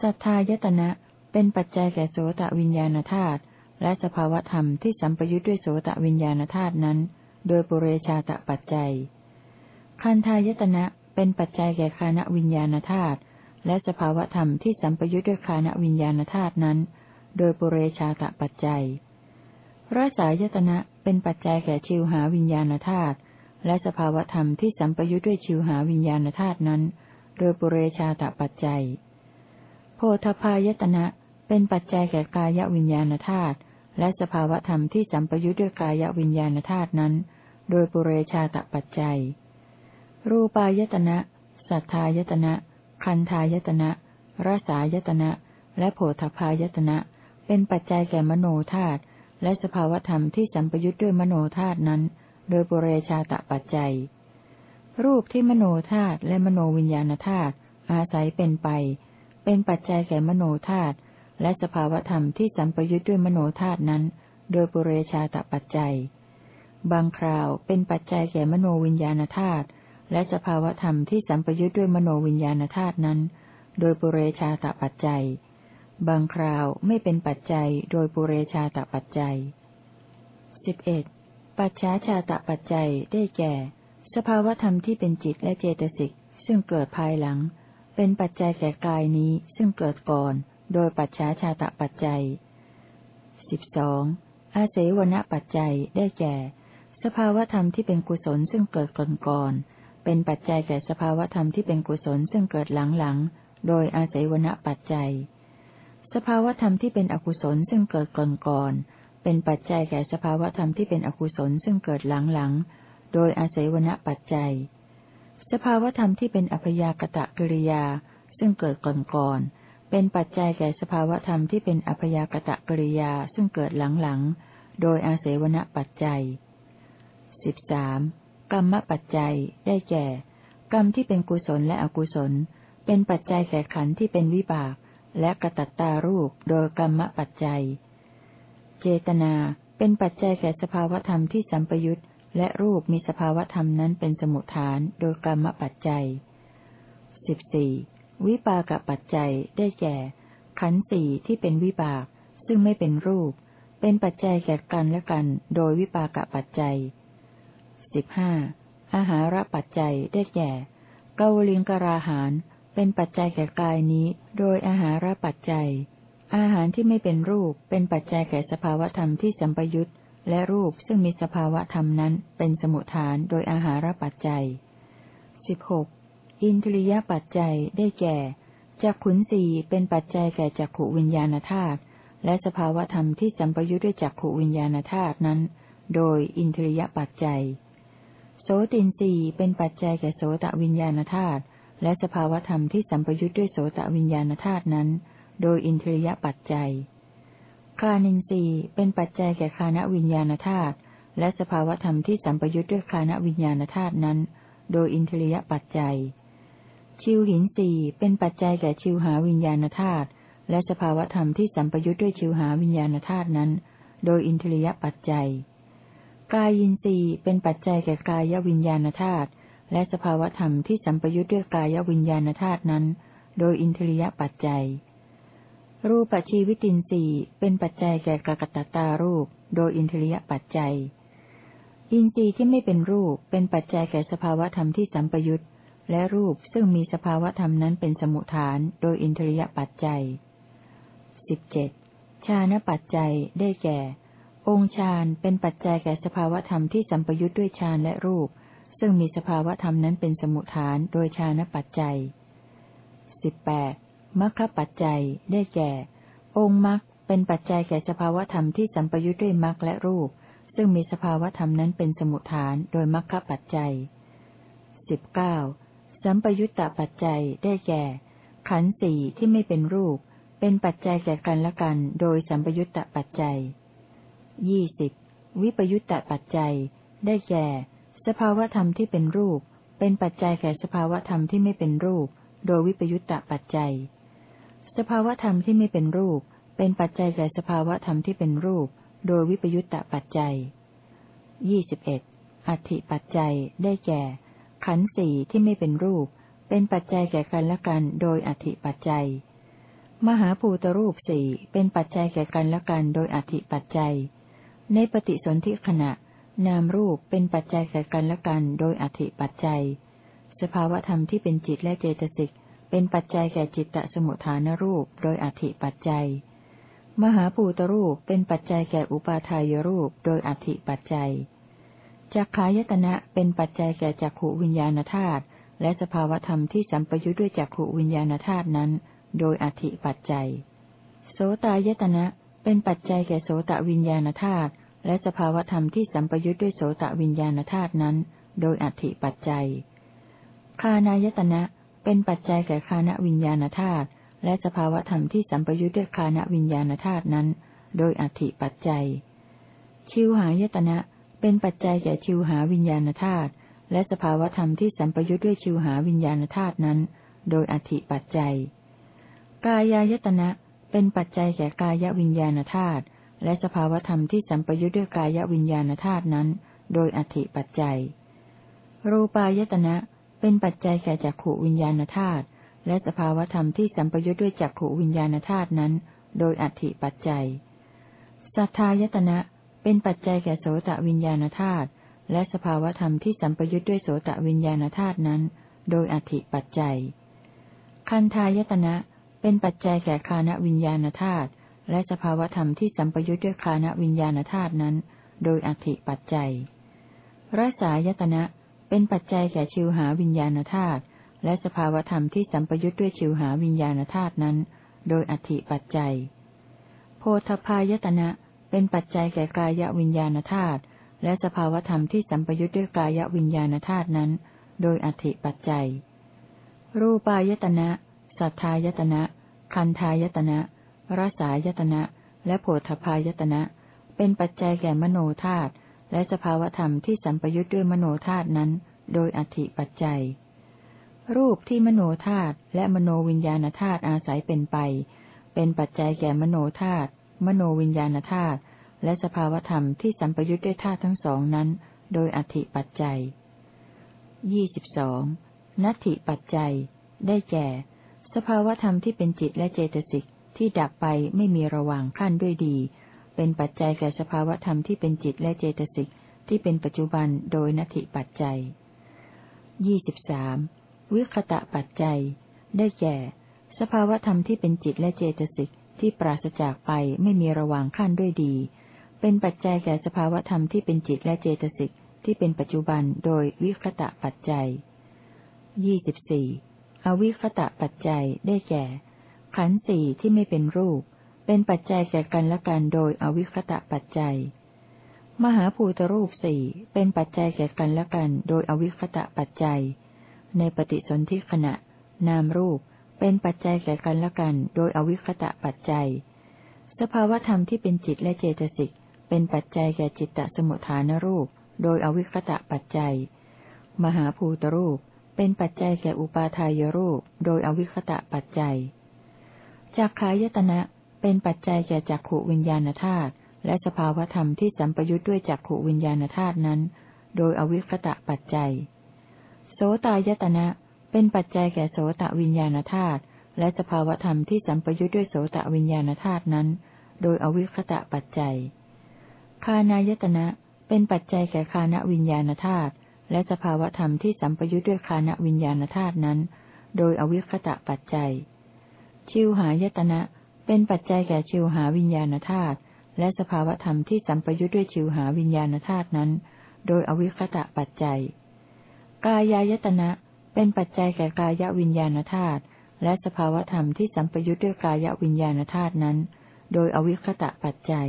สัทธายตนะเป็นปัจจัยแก่โสตวิญญาณธาตุและสภาวธรรมที่สัมปยุทธ์ด้วยโสตวิญญาณธาตุนั้น โดยปุเรชาตปัจจัย คันทายตนะเป็นปัจจัยแก่คานวิญญาณธาตุและสภาวธรรมที่สัมปยุทธ์ด้วยคานวิญญาณธาตุนั้น โดยปุเรชาตปัจจัยรสายตนะเป็นปัจจัยแก่ชิวหาวิญญาณธาตุและสภาวธรรมที่สัมปยุทธ์ด้วยชิวหาวิญญาณธาตุนั้น โดยปุเรชาตปัจจัย โพธพายตนะเป็นปัจจัยแก่กายวิญญาณธาตุและสภาวธรรมที่สัมปยุทธ์ด้วยกายวิญญาณธาตุนั้น โดยปุเรชาตปัจจัย รูปายตนะ สัทธายตนะ คันธายตนะรสายตนะ และโผฏพายตนะ เป็นปัจจัยแก่มโนธาตุและสภาวธรรมที่สัมปยุทธ์ด้วยมโนธาตุนั้น โดยปุเรชาตปัจจัย รูปที่มโนธาตุและมโนวิญญาณธาตุอาศัยเป็นไป เป็นปัจจัยแก่มโนธาตุและสภาวธรรมที่สัมปยุทธ์ด้วยมโนธาตุนั้น โดยปุเรชาตปัจจัย บางคราวเป็นปัจจัยแก่มโนวิญญาณธาตุ และสภาวธรรมที่สัมปยุทธ์ด้วยมโนวิญญาณธาตุนั้น โดยปุเรชาตปัจจัย บางคราวไม่เป็นปัจจัยโดยปุเรชาตปัจจัยสิบเอ็ดปัจฉาชาตปัจจัยได้แก่ สภาวธรรมที่เป็นจิตและเจตสิกซึ่งเกิดภายหลัง เป็นปัจจัยแก่กายนี้ซึ่งเกิดก่อน โดยปัจฉาชาตปัจจัยสิบสองอาเสวนปัจจัยได้แก่ สภาวธรรมที่เป็นกุศลซึ่งเกิดก่อนก่อน เป็นปัจจัยแก่สภาวธรรมที่เป็นกุศลซึ่งเกิดหลังหลังโดยอาศัยวณปัจจัย สภาวธรรมที่เป็นอกุศลซึ่งเกิดก่อนก่อนเป็นปัจจัยแก่สภาวธรรมที่เป็นอกุศลซึ่งเกิดหลังหลังโดยอาศัยวณปัจจัย สภาวธรรมที่เป็นอัพยากตะกิริยาซึ่งเกิดก่อนก่อนเป็นปัจจัยแก่สภาวธรรมที่เป็นอัพยากตะกริยาซึ่งเกิดหลังๆ โดยอาศัยวณปัจจัยสิบสาม กรรมปัจจัยได้แก่ กรรมที่เป็นกุศลและอกุศล เป็นปัจจัยแก่ขันที่เป็นวิบาก และกระตัตตารูปโดยกรรมปัจจัย เจตนาเป็นปัจจัยแก่สภาวธรรมที่สัมปยุตและรูปมีสภาวธรรมนั้นเป็นสมุทฐานโดยกรรมปัจจัยสิบสี่วิปากปัจจัยได้แก่ ขันธ์สี่ที่เป็นวิบาก ซึ่งไม่เป็นรูป เป็นปัจจัยแก่กันและกัน โดยวิปากปัจจัย สิบห้าอาหารปัจจัยได้แก่เกาลิงกราหารเป็นปัจจัยแก่กายนี้ โดยอาหารปัจจัย อาหารที่ไม่เป็นรูปเป็นปัจจัยแก่สภาวธรรมที่สัมปยุตและรูปซึ่งมีสภาวธรรมนั้นเป็นสมุทฐานโดยอาหารปัจจัยสิบหกอินทรียปัจจัยได้แก่จักขุนสีเป็นปัจจัยแก่จักขวิญญาณธาตุและสภาวธรรมที่สัมปยุทธ์ด้วยจักขวิญญาณธาตุนั้น โดยอินทรียปัจจัย ตินสีเป็นปัจจัยแก่โสตวิญญาณธาตุและสภาวธรรมที่สัมปยุทธ์ด้วยโสตวิญญาณธาตุนั้น โดยอินทรียปัจจัย คานินสีเป็นปัจจัยแก่คานวิญญาณธาตุและสภาวธรรมที่สัมปยุทธ์ด้วยคานวิญญาณธาตุนั้น โดยอินทรียปัจจัย ชิวหินสีเป็นปัจจัยแก่ชิวหาวิญญาณธาตุและสภาวธรรมที่สัมปยุทธ์ด้วยชิวหาวิญญาณธาตุนั้น โดยอินทรียปัจจัย กายินรีเป็นปัจจัยแก่กายวิญญาณธาตุและสภาวธรรมที่สัมปยุทธ์ด้วยกายวิญญาณธาตุนั้น โดยอินทรียปัจจัย รูปชีวิตินทรีย์เป็นปัจจัยแก่กากตตารูป โดยอินทรียปัจจัย อินทรีย์ที่ไม่เป็นรูปเป็นปัจจัยแก่สภาวธรรมที่สัมปยุทธ์และรูปซึ่งมีสภาวธรรมนั้นเป็นสมุทฐาน โดยอินทรียปัจจัยสิบเจ็ดชาณปัจจัยได้แก่ องค์ฌานเป็นปัจจัยแก่สภาวธรรมที่สัมปยุทธ์ด้วยฌานและรูป ซึ่งมีสภาวธรรมนั้นเป็นสมุทฐานโดยฌานปัจจัยสิบแปดมรรคปัจจัยได้แก่ องค์มรรคเป็นปัจจัยแก่สภาวธรรมที่สัมปยุทธ์ด้วยมรรคและรูป ซึ่งมีสภาวธรรมนั้นเป็นสมุทฐานโดยมรรคปัจจัยสิบเก้าสัมปยุตตปัจจัยได้แก่ ขันธ์สี่ที่ไม่เป็นรูป เป็นปัจจัยแก่กันและกัน โดยสัมปยุตตปัจจัย ยี่สิบวิปยุตตะปัจจัย ได้แก่ สภาวธรรมที่เป็นรูป เป็นปัจจัยแก่สภาวธรรมที่ไม่เป็นรูป โดยวิปยุตตะปัจจัย สภาวธรรมที่ไม่เป็นรูป เป็นปัจจัยแก่สภาวธรรมที่เป็นรูป โดยวิปยุตตะปัจจัยยี่สิบเอ็ดอธิปัจจัย ได้แก่ ขันธ์สี่ที่ไม่เป็นรูป เป็นปัจจัยแก่กันและกัน โดยอธิปัจจัย มหาภูตรูปสี่เป็นปัจจัยแก่กันและกัน โดยอธิปัจจัย ในปฏิสนธิขณะ นามรูปเป็นปัจจัยแก่กันและกันโดยอธิปัจจัย สภาวธรรมที่เป็นจิตและเจตสิกเป็นปัจจัยแก่จิตตสมุทฐานรูปโดยอธิปัจจัย มหาภูตรูปเป็นปัจจัยแก่อุปาทายรูปโดยอธิปัจจัยจักขายตนะเป็นปัจจัยแก่จักขวิญญาณธาตุและสภาวธรรมที่สัมปยุทธ์ด้วยจักขวิญญาณธาตุนั้น โดยอธิปัจจัย โสตายตนะ เป็นปัจจัยแก่โสตวิญญาณธาตุและสภาวธรรมที่สัมปยุทธ์ด้วยโสตวิญญาณธาตุนั้น โดยอธิปัจจัย คานายตนะ เป็นปัจจัยแก่คานวิญญาณธาตุและสภาวธรรมที่สัมปยุทธ์ด้วยคานวิญญาณธาตุนั้น โดยอธิปัจจัย ชิวหายตนะ เป็นปัจจัยแก่ชิวหาวิญญาณธาตุและสภาวธรรมที่สัมปยุทธ์ด้วยชิวหาวิญญาณธาตุนั้น โดยอธิปัจจัย กายายตนะ เป็นปัจจัยแก่กายวิญญาณธาตุและสภาวธรรมที่สัมปยุทธ์ด้วยกายวิญญาณธาตุนั้น โดยอธิปัจจัย รูปายตนะ เป็นปัจจัยแก่จักขวิญญาณธาตุและสภาวธรรมที่สัมปยุทธ์ด้วยจักขวิญญาณธาตุนั้น โดยอธิปัจจัย สัทธายตนะ เป็นปัจจัยแก่โสตวิญญาณธาตุและสภาวธรรมที่สัมปยุทธ์ด้วยโสตวิญญาณธาตุนั้น โดยอธิปัจจัย คันทายตนะเเป็นปัจจัยแก่คานวิญญาณธาตุและสภาวธรรมที่สัมปยุทธ์ด้วยคานวิญญาณธาตุนั้น โดยอธิปัจจัยรสายตนะ เป็นปัจจัยแก่ชิวหาวิญญาณธาตุและสภาวธรรมที่สัมปยุทธ์ด้วยชิวหาวิญญาณธาตุนั้น โดยอธิปัจจัย โพธพายตนะ เป็นปัจจัยแก่กายวิญญาณธาตุและสภาวธรรมที่สัมปยุทธ์ด้วยกายวิญญาณธาตุนั้น โดยอธิปัจจัย รูปายตนะ สัทธายตนะ คันทายตนะรสายตนะ และโผฏพายตนะ เป็นปัจจัยแก่มโนธาตุและสภาวธรรมที่สัมปยุทธ์ด้วยมโนธาตุนั้น โดยอธิปัจจัย รูปที่มโนธาตุและมโนวิญญาณธาตุอาศัยเป็นไป เป็นปัจจัยแก่มโนธาตุมโนวิญญาณธาตุและสภาวธรรมที่สัมปยุทธ์ด้วยธาตุทั้งสองนั้น โดยอธิปัจจัยยี่สิบสองนัตถิปัจจัย ได้แก่ สภาวธรรมที่เป็นจิตและเจตสิกที่ดับไปไม่มีระหว่างขั้นด้วยดี เป็นปัจจัยแก่สภาวธรรมที่เป็นจิตและเจตสิกที่เป็นปัจจุบันโดยนัตถิปัจจัยยี่สิบสามวิคตะปัจจัย ได้แก่ สภาวธรรมที่เป็นจิตและเจตสิกที่ปราศจากไปไม่มีระหว่างขั้นด้วยดี เป็นปัจจัยแก่สภาวธรรมที่เป็นจิตและเจตสิกที่เป็นปัจจุบันโดยวิคตะปัจจัยยี่สิบสี่ อวิคตะปัจจัยได้แก่ ขันธ์สี่ที่ไม่เป็นรูป เป็นปัจจัยแก่กันและกันโดยอวิคตะปัจจัย มหาภูตรูปสี่เป็นปัจจัยแก่กันและกันโดยอวิคตะปัจจัย ในปฏิสนธิขณะ นามรูปเป็นปัจจัยแก่กันและกันโดยอวิคตะปัจจัย สภาวธรรมที่เป็นจิตและเจตสิกเป็นปัจจัยแก่จิตตสมุทฐานรูป โดยอวิคตะปัจจัย มหาภูตรูป เป็นปัจจัยแก่อุปาทายรูป โดยอวิคตะปัจจัยจักขายตนะเป็นปัจจัยแก่จักขวิญญาณธาตุและสภาวธรรมที่สัมปยุทธ์ด้วยจักขวิญญาณธาตุนั้น โดยอวิคตะปัจจัย โสตายตนะเป็นปัจจัยแก่โสตวิญญาณธาตุและสภาวธรรมที่สัมปยุทธ์ด้วยโสตวิญญาณธาตุนั้น โดยอวิคตะปัจจัย คานายตนะเป็นปัจจัยแก่คานวิญญาณธาตุ และสภาวธรรมที่สัมปยุทธ์ด้วยคานวิญญาณธาตุนั้น โดยอวิคตะปัจจัย ชิวหายตนะ เป็นปัจจัยแก่ชิวหาวิญญาณธาตุและสภาวธรรมที่สัมปยุทธ์ด้วยชิวหาวิญญาณธาตุนั้น โดยอวิคตะปัจจัย กายายตนะ เป็นปัจจัยแก่กายวิญญาณธาตุและสภาวธรรมที่สัมปยุทธ์ด้วยกายวิญญาณธาตุนั้น โดยอวิคตะปัจจัย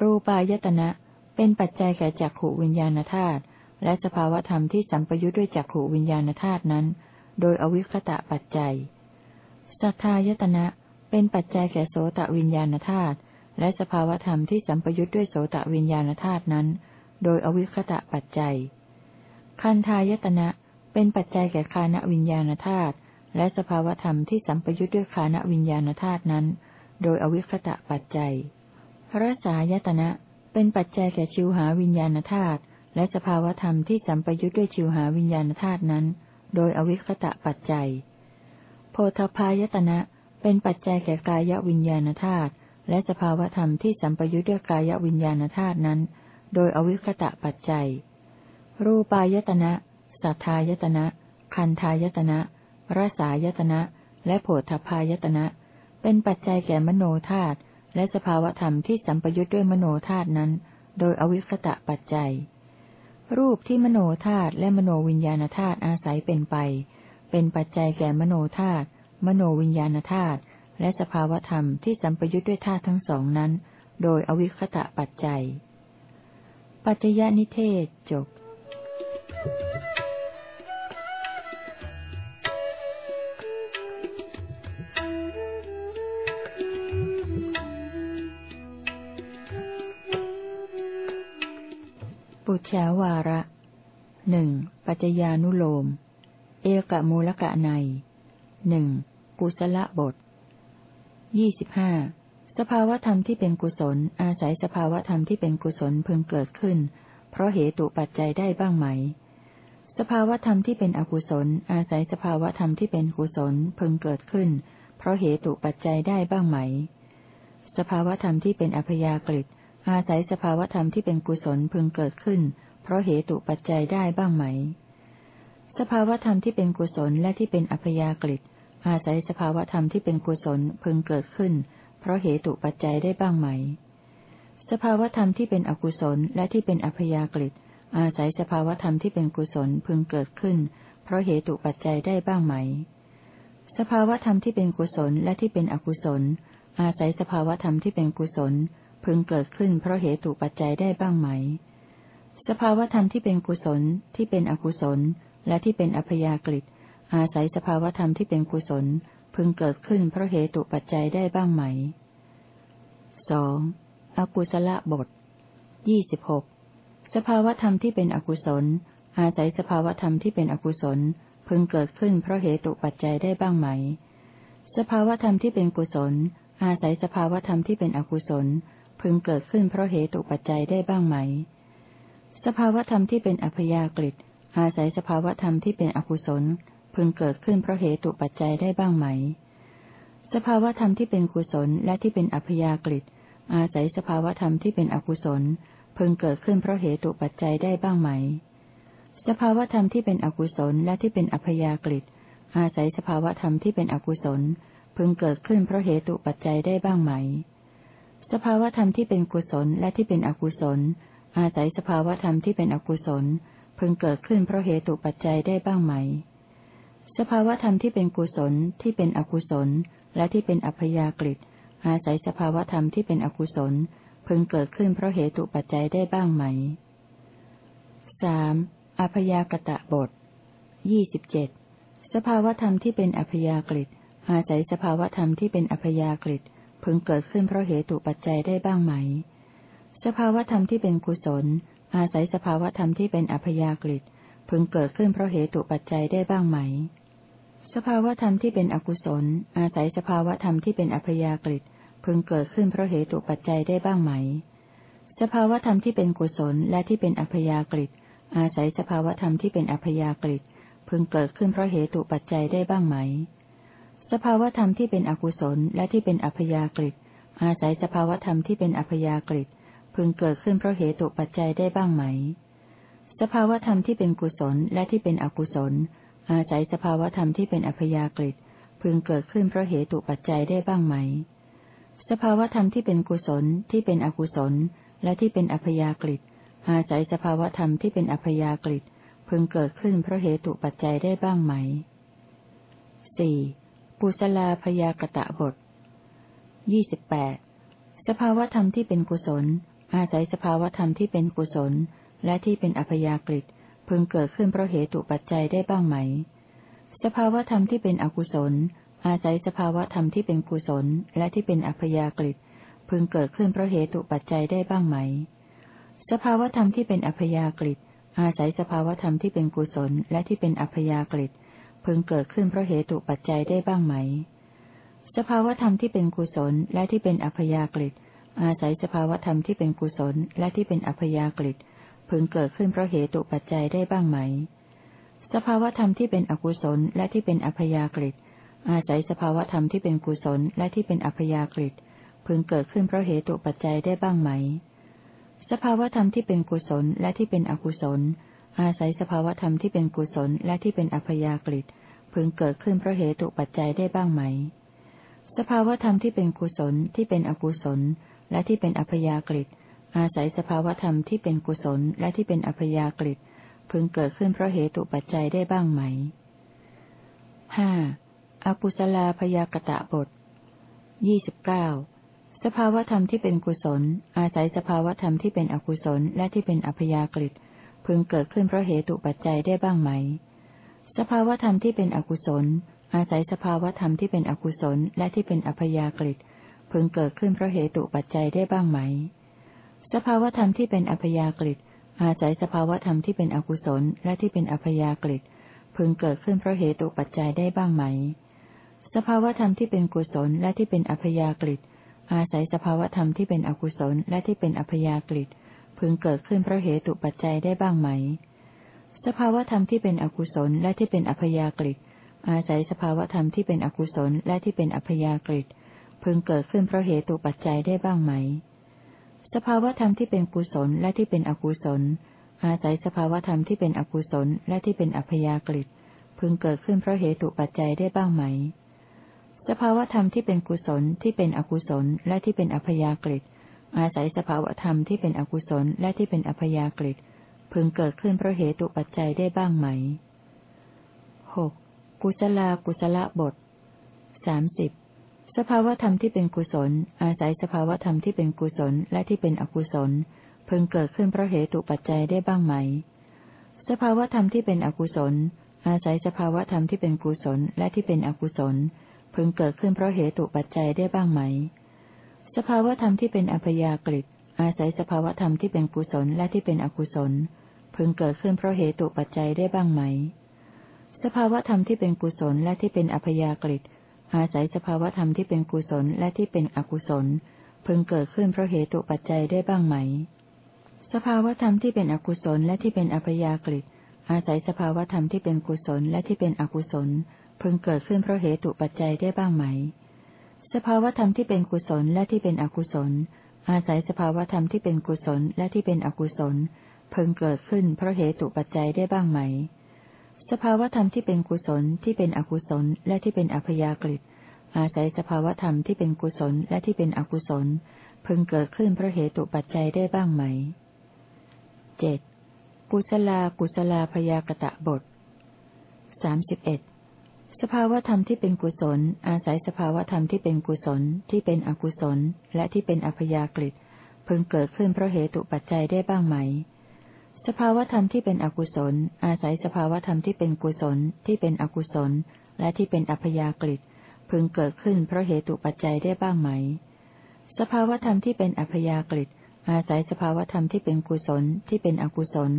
รูปายตนะ เป็นปัจจัยแก่จักขวิญญาณธาตุ และสภาวธรรมที่สัมปยุทธ์ด้วยจักขวิญญาณธาตุนั้น โดยอวิคตะปัจจัย สัทธายตนะเป็นปัจจัยแก่โสตวิญญาณธาตุและสภาวธรรมที่สัมปยุทธ์ด้วยโสตวิญญาณธาตุนั้น โดยอวิคตะปัจจัย คันทายตนะเป็นปัจจัยแก่คานวิญญาณธาตุและสภาวธรรมที่สัมปยุทธ์ด้วยคานวิญญาณธาตุนั้น โดยอวิคตะปัจจัยรสายตนะเป็นปัจจัยแก่ชิวหาวิญญาณธาตุ และสภาวธรรมที่สัมปยุทธ์ด้วยชิวหาวิญญาณธาตุนั้น โดยอวิคตะปัจจัย โพธพายตนะ เป็นปัจจัยแก่กายวิญญาณธาตุและสภาวธรรมที่สัมปยุทธ์ด้วยกายวิญญาณธาตุนั้น โดยอวิคตะปัจจัย รูปายตนะสัทธายตนะ คันทายตนะรสายตนะ และโผฏฐพายตนะ เป็นปัจจัยแก่มโนธาตุและสภาวธรรมที่สัมปยุทธ์ด้วยมโนธาตุนั้น โดยอวิคตะปัจจัย รูปที่มโนธาตุและมโนวิญญาณธาตุอาศัยเป็นไป เป็นปัจจัยแก่มโนธาตุมโนวิญญาณธาตุและสภาวธรรมที่สัมปยุทธ์ด้วยธาตุทั้งสองนั้น โดยอวิคตะปัจจัย ปัจจยนิเทศจบ ปุจฉาวาระหนึ่งปัจจญานุโลม เอกมูลกะในหนึ่งกุศลบทยี่สิบห้าสภาวธรรมที่เป็นกุศล อาศัยสภาวธรรมที่เป็นกุศลพึงเกิดขึ้น เพราะเหตุปัจจัยได้บ้างไหม สภาวธรรมที่เป็นอกุศล อาศัยสภาวธรรมที่เป็นกุศลพึงเกิดขึ้น เพราะเหตุปัจจัยได้บ้างไหม สภาวธรรมที่เป็นอัพยากฤิต อาศัยสภาวธรรมที่เป็นกุศลพึงเกิดขึ้น เพราะเหตุปัจจัยได้บ้างไหม สภาวธรรมที่เป็นกุศลและที่เป็นอัพยากฤิตอาศัยสภาวธรรมที่เป็นกุศลพึงเกิดขึ้น เพราะเหตุปัจจัยได้บ้างไหม สภาวธรรมที่เป็นอกุศลและที่เป็นอัพยากฤิตอาศัยสภาวธรรมที่เป็นกุศลพึงเกิดขึ้น เพราะเหตุปัจจัยได้บ้างไหม สภาวธรรมที่เป็นกุศลและที่เป็นอกุศล อาศัยสภาวธรรมที่เป็นกุศล พึงเกิดขึ้นเพราะเหตุปัจจัยได้บ้างไหม สภาวธรรมที่เป็นกุศลที่เป็นอกุศล และที่เป็นอัพยากฤิตอาศัยสภาวธรรมที่เป็นกุศล พึงเกิดขึ้นเพราะเหตุปัจจัยได้บ้างไหมสองอกุศลบทยี่สิบหกสภาวธรรมที่เป็นอกุศล อาศัยสภาวธรรมที่เป็นอกุศล พึงเกิดขึ้นเพราะเหตุปัจจัยได้บ้างไหม สภาวธรรมที่เป็นกุศล อาศัยสภาวธรรมที่เป็นอกุศล พึงเกิดขึ้นเพราะเหตุปัจจัยได้บ้างไหม สภาวธรรมที่เป็นอัพยากฤิอาศัยสภาวธรรมที่เป็นอกุศล พึงเกิดขึ้นเพราะเหตุปัจจัยได้บ้างไหม สภาวธรรมที่เป็นกุศลและที่เป็นอัพยากฤิอาศัยสภาวธรรมที่เป็นอกุศล พึงเกิดขึ้นเพราะเหตุปัจจัยได้บ้างไหม สภาวธรรมที่เป็นอกุศลและที่เป็นอัพยากฤิอาศัยสภาวธรรมที่เป็นอกุศล พึงเกิดขึ้นเพราะเหตุปัจจัยได้บ้างไหม สภาวธรรมที่เป็นกุศลและที่เป็นอกุศล อาศัยสภาวธรรมที่เป็นอกุศลเพึงเกิดขึ้นเพราะเหตุปัจจัยได้บ้างไหม สภาวธรรมที่เป็นกุศลที่เป็นอกุศล และที่เป็นอัพยากฤิอาศัยสภาวธรรมที่เป็นอกุศลเพึงเกิดขึ้นเพราะเหตุปัจจัยได้บ้างไหมสามอพยากตะบทยี่สิบเจ็ดสภาวธรรมที่เป็นอัพยากฤิอาศัยสภาวธรรมที่เป็นอัพยากฤิ พึงเกิดขึ้นเพราะเหตุปัจจัยได้บ้างไหม สภาวธรรมที่เป็นกุศล อาศัยสภาวธรรมที่เป็นอัพยากฤิพึงเกิดขึ้นเพราะเหตุปัจจัยได้บ้างไหม สภาวธรรมที่เป็นอกุศล อาศัยสภาวธรรมที่เป็นอัพยากฤิพึงเกิดขึ้นเพราะเหตุปัจจัยได้บ้างไหม สภาวธรรมที่เป็นกุศลและที่เป็นอัพยากฤิอาศัยสภาวธรรมที่เป็นอัพยากฤิพึงเกิดขึ้นเพราะเหตุปัจจัยได้บ้างไหม สภาวธรรมที่เป็นอกุศลและที่เป็นอัพยากฤิอาศัยสภาวธรรมที่เป็นอัพยากฤิพึงเกิดขึ้นเพราะเหตุปัจจัยได้บ้างไหม สภาวธรรมที่เป็นกุศลและที่เป็นอกุศล อาศัยสภาวธรรมที่เป็นอัพยากฤิพึงเกิดขึ้นเพราะเหตุปัจจัยได้บ้างไหม สภาวธรรมที่เป็นกุศลที่เป็นอกุศล และที่เป็นอัพยากฤิอาศัยสภาวธรรมที่เป็นอัพยากฤิพึงเกิดขึ้นเพราะเหตุปัจจัยได้บ้างไหมสี่ ปุสลาพยากตะบทยี่สิบแปดสภาวธรรมที่เป็นกุศล อาศัยสภาวธรรมที่เป็นกุศล และที่เป็นอัพยากฤิพึงเกิดขึ้นเพราะเหตุปัจจัยได้บ้างไหม สภาวธรรมที่เป็นอกุศล อาศัยสภาวธรรมที่เป็นกุศล และที่เป็นอัพยากฤิพึงเกิดขึ้นเพราะเหตุปัจจัยได้บ้างไหม สภาวธรรมที่เป็นอัพยากฤิอาศัยสภาวธรรมที่เป็นกุศล และที่เป็นอัพยากฤิ พึงเกิดขึ้นเพราะเหตุปัจจัยได้บ้างไหม สภาวธรรมที่เป็นกุศลและที่เป็นอัพยากฤิอาศัยสภาวธรรมที่เป็นกุศลและที่เป็นอัพยากฤิพึงเกิดขึ้นเพราะเหตุปัจจัยได้บ้างไหม สภาวธรรมที่เป็นอกุศลและที่เป็นอัพยากฤิอาศัยสภาวธรรมที่เป็นกุศลและที่เป็นอัพยากฤิพึงเกิดขึ้นเพราะเหตุปัจจัยได้บ้างไหม สภาวธรรมที่เป็นกุศลและที่เป็นอกุศล อาศัยสภาวธรรมที่เป็นกุศลและที่เป็นอัพยากฤิพึงเกิดขึ้นเพราะเหตุปัจจัยได้บ้างไหม สภาวธรรมที่เป็นกุศลที่เป็นอกุศล และที่เป็นอัพยากฤิอาศัยสภาวธรรมที่เป็นกุศลและที่เป็นอัพยากฤิพึงเกิดขึ้นเพราะเหตุปัจจัยได้บ้างไหมห้าอกุศลาพยากตะบทยี่สิบเก้าสภาวธรรมที่เป็นกุศล อาศัยสภาวธรรมที่เป็นอกุศลและที่เป็นอัพยากฤิ พึงเกิดขึ้นเพราะเหตุปัจจัยได้บ้างไหม สภาวธรรมที่เป็นอกุศล อาศัยสภาวธรรมที่เป็นอกุศลและที่เป็นอัพยากฤิพึงเกิดขึ้นเพราะเหตุปัจจัยได้บ้างไหม สภาวธรรมที่เป็นอัพยากฤิอาศัยสภาวธรรมที่เป็นอกุศลและที่เป็นอัพยากฤิพึงเกิดขึ้นเพราะเหตุปัจจัยได้บ้างไหม สภาวธรรมที่เป็นกุศลและที่เป็นอัพยากฤิอาศัยสภาวธรรมที่เป็นอกุศลและที่เป็นอัพยากฤิ พึงเกิดขึ้นเพราะเหตุปัจจัยได้บ้างไหม สภาวธรรมที่เป็นอกุศลและที่เป็นอัพยากฤิอาศัยสภาวธรรมที่เป็นอกุศลและที่เป็นอัพยากฤิพึงเกิดขึ้นเพราะเหตุปัจจัยได้บ้างไหม สภาวธรรมที่เป็นกุศลและที่เป็นอกุศล อาศัยสภาวธรรมที่เป็นอกุศลและที่เป็นอัพยากฤิพึงเกิดขึ้นเพราะเหตุปัจจัยได้บ้างไหม สภาวธรรมที่เป็นกุศลที่เป็นอกุศลและที่เป็นอัพยากฤิ อาศัยสภาวธรรมที่เป็นอกุศลและที่เป็นอัพยากฤิพึงเกิดขึ้นเพราะเหตุปัจจัยได้บ้างไหมหกกุศลากุศลบทสามสิบสภาวธรรมที่เป็นกุศล อาศัยสภาวธรรมที่เป็นกุศลและที่เป็นอกุศลพึงเกิดขึ้นเพราะเหตุปัจจัยได้บ้างไหม สภาวธรรมที่เป็นอกุศล อาศัยสภาวธรรมที่เป็นกุศลและที่เป็นอกุศลพึงเกิดขึ้นเพราะเหตุปัจจัยได้บ้างไหม สภาวธรรมที่เป็นอัพยากฤิอาศัยสภาวธรรมที่เป็นกุศลและที่เป็นอกุศล พึงเกิดขึ้นเพราะเหตุปัจจัยได้บ้างไหม สภาวธรรมที่เป็นกุศลและที่เป็นอัพยากฤิอาศัยสภาวธรรมที่เป็นกุศลและที่เป็นอกุศล พึงเกิดขึ้นเพราะเหตุปัจจัยได้บ้างไหม สภาวธรรมที่เป็นอกุศลและที่เป็นอัพยากฤิอาศัยสภาวธรรมที่เป็นกุศลและที่เป็นอกุศล พึงเกิดขึ้นเพราะเหตุปัจจัยได้บ้างไหม สภาวธรรมที่เป็นกุศลและที่เป็นอกุศล อาศัยสภาวธรรมที่เป็นกุศลและที่เป็นอกุศลเพิ่งเกิดขึ้นเพราะเหตุปัจจัยได้บ้างไหม สภาวธรรมที่เป็นกุศลที่เป็นอกุศลและที่เป็นอัพยากฤิอาศัยสภาวธรรมที่เป็นกุศลและที่เป็นอกุศลเพิ่งเกิดขึ้นเพราะเหตุปัจจัยได้บ้างไหมเจ็ดกุศลากุศลาพยากตะบทสามสิบเอ็ด สภาวธรรมที่เป็นกุศล อาศัยสภาวธรรมที่เป็นกุศล ที่เป็นอกุศล และที่เป็นอัพยากฤิพึงเกิดขึ้นเพราะเหตุปัจจัยได้บ้างไหม สภาวธรรมที่เป็นอกุศล อาศัยสภาวธรรมที่เป็นกุศล ที่เป็นอกุศล และที่เป็นอัพยากฤิพึงเกิดขึ้นเพราะเหตุปัจจัยได้บ้างไหม สภาวธรรมที่เป็นอัพยากฤิอาศัยสภาวธรรมที่เป็นกุศล ที่เป็นอกุศล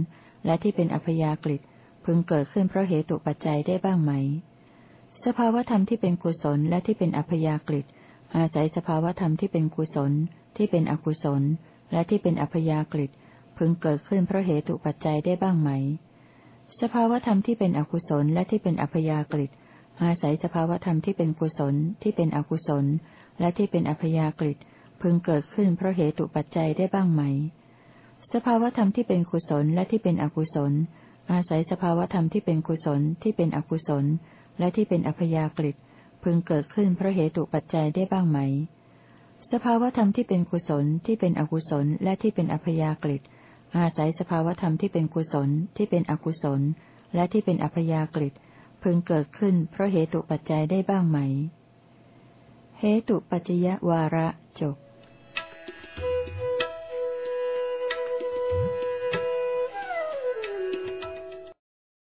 และที่เป็นอัพยากฤิพึงเกิดขึ้นเพราะเหตุปัจจัยได้บ้างไหม สภาวธรรมที่เป็นกุศลและที่เป็นอัพยากฤิอาศัยสภาวธรรมที่เป็นกุศล ที่เป็นอกุศล และที่เป็นอัพยากฤิพึงเกิดขึ้นเพราะเหตุปัจจัยได้บ้างไหม สภาวธรรมที่เป็นอกุศลและที่เป็นอัพยากฤิอาศัยสภาวธรรมที่เป็นกุศล ที่เป็นอกุศล และที่เป็นอัพยากฤิพึงเกิดขึ้นเพราะเหตุปัจจัยได้บ้างไหม สภาวธรรมที่เป็นกุศลและที่เป็นอกุศล อาศัยสภาวธรรมที่เป็นกุศล ที่เป็นอกุศล และที่เป็นอัพยากฤิพึงเกิดขึ้นเพราะเหตุปัจจัยได้บ้างไหม สภาวธรรมที่เป็นกุศลที่เป็นอกุศลและที่เป็นอัพยากฤิอาศัยสภาวธรรมที่เป็นกุศลที่เป็นอกุศล และที่เป็นอัพยากฤิพึงเกิดขึ้นเพราะเหตุปัจจัยได้บ้างไหม เหตุปัจจยวาระจบ